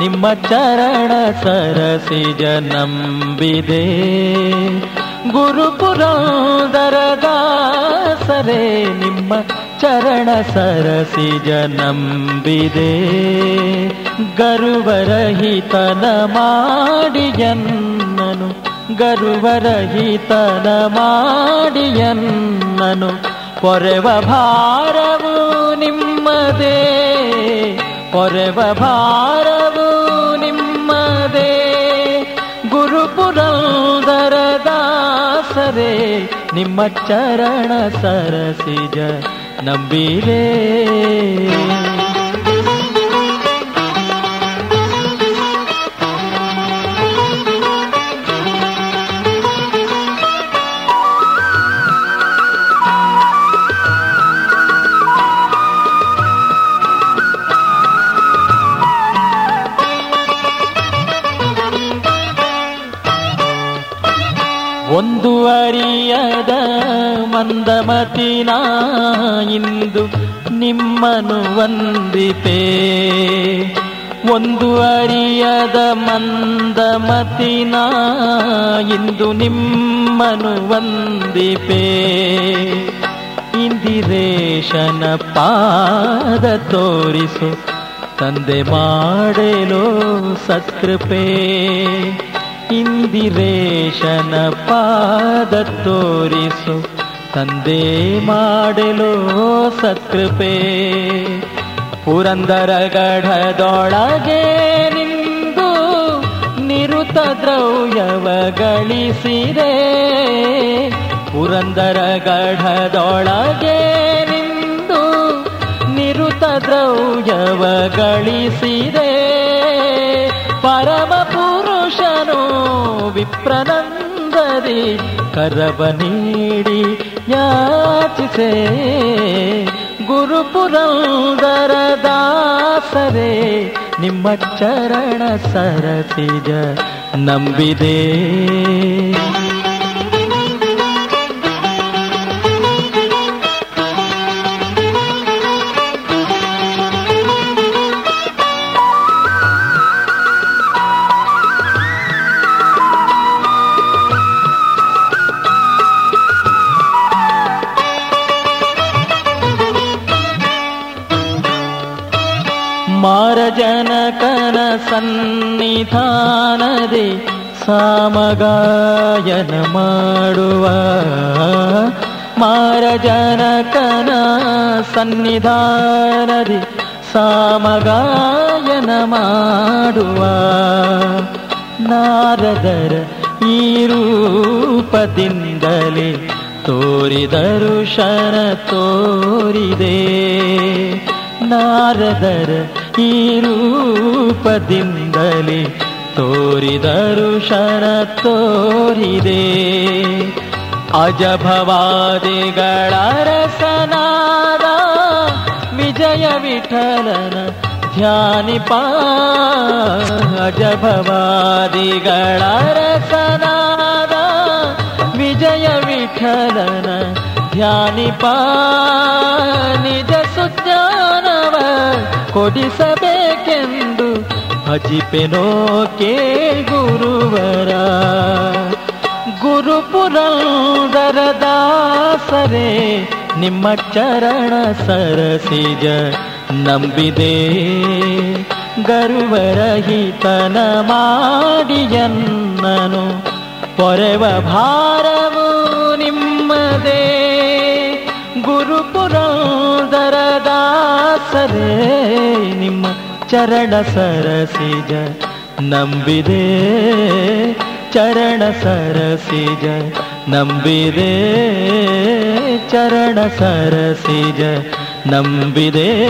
ನಿಮ್ಮ ಚರಣ ಸರಸಿಜ ನಂಬಿದೆ ಗುರುಪುರಂದರದಾಸರೇ ನಿಮ್ಮ ಚರಣ ಸರಸಿಜ ನಂಬಿದೆ ಗರುವರಹಿತನ ಮಾಡಿಯನ್ನನು ಗರುವರಹಿತನ ಮಾಡಿಯನ್ನನು ಪೊರೆವ ಭಾರವು ನಿಮ್ಮದೇ. ಪೊರೆವ ಭಾರವು ನಿಮ್ಮದೇ. ಗುರುಪುರಂದರದಾಸರೇ ನಿಮ್ಮ ಚರಣ ಸರಸಿಜ ನಂಬಿರೇ ಒಂದು ಅರಿಯದ ಮಂದಮತಿನ ಇಂದು ನಿಮ್ಮನು ವಂದಿತೆ. ಒಂದು ಅರಿಯದ ಮಂದಮತಿನ ಇಂದು ನಿಮ್ಮನು ವಂದಿಪೆ ಇಂದಿರೇಶನ ಪಾದ ತೋರಿಸು, ತಂದೆ ಮಾಡೆಲೋ ಸತ್ಕೃಪೆ. ಇಂದಿರೇಶನ ಪಾದ ತೋರಿಸು. ತಂದೆ ಮಾಡಲು ಸತ್ಕೃಪೆ. ಪುರಂದರ ಗಢದೊಳಗೆ ನಿಂದು ನಿರುತ ದ್ರವ್ಯವ ಗಳಿಸಿದೆ ಪುರಂದರ ಗಢದೊಳಗೆ ನಿಂದು ನಿರುತ ದ್ರವ್ಯವ ಗಳಿಸಿದೆ ಪರಮ ಪುರುಷನು ವಿಪ್ರನಂದರಿ ಕರವ ನೀಡಿ ಯಾಚಿಸೆ ಗುರುಪುರಂದರ ದಾಸರೇ ನಿಮ್ಮ ಚರಣ ಸರಸಿಜ ನಂಬಿದೆ. ಮಾರಜನಕನ ಸನ್ನಿಧಾನದೆ ಸಾಮಗಾಯನ ಮಾಡುವ ಮಾರಜನಕನ ಸನ್ನಿಧಾನದೆ ಸಾಮಗಾಯನ ಮಾಡುವ ನಾರದರ ಈ ರೂಪದಿಂದಲೇ ತೋರಿದರು ಶರ ತೋರಿದೆ. ನಾರದರ ಈ ರೂಪದಿಂದಲೇ ತೋರಿದರು ಶರ ತೋರಿದೆ ಅಜಭವಾದಿಗಳ ರಸನಾದ ವಿಜಯ ವಿಠಲನ ಧ್ಯಾನಿಪ ಅಜಭವಾದಿಗಳ ರಸನಾದ ವಿಜಯ ವಿಠಲನ ಧ್ಯಾನಿಪ ನಿಜ ಸುಜ್ಞಾನವ ಕೊಡಿಸಬೇಕೆಂದು ಭಜಿಪೆನೋ ಕೇ ಗುರುವರ. ಗುರುಪುರಂದರ ದಾಸರೇ ನಿಮ್ಮ ಚರಣ ಸರಸಿಜ ನಂಬಿದೆ. ಗರುವರಹಿತನ ಮಾಡಿಯನ್ನನು ಪೊರೆವ ಭಾರವು ನಿಮ್ಮದೇ. ಗುರುಪುರಂದರ ದಾಸರೇ ನಿಮ್ಮ ಚರಣ ಸರಸಿಜ ನಂಬಿದೆ. ಚರಣ ಸರಸಿಜ ನಂಬಿದೆ. ಚರಣ ಸರಸಿಜ ನಂಬಿದೆ.